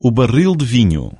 o barril de vinho.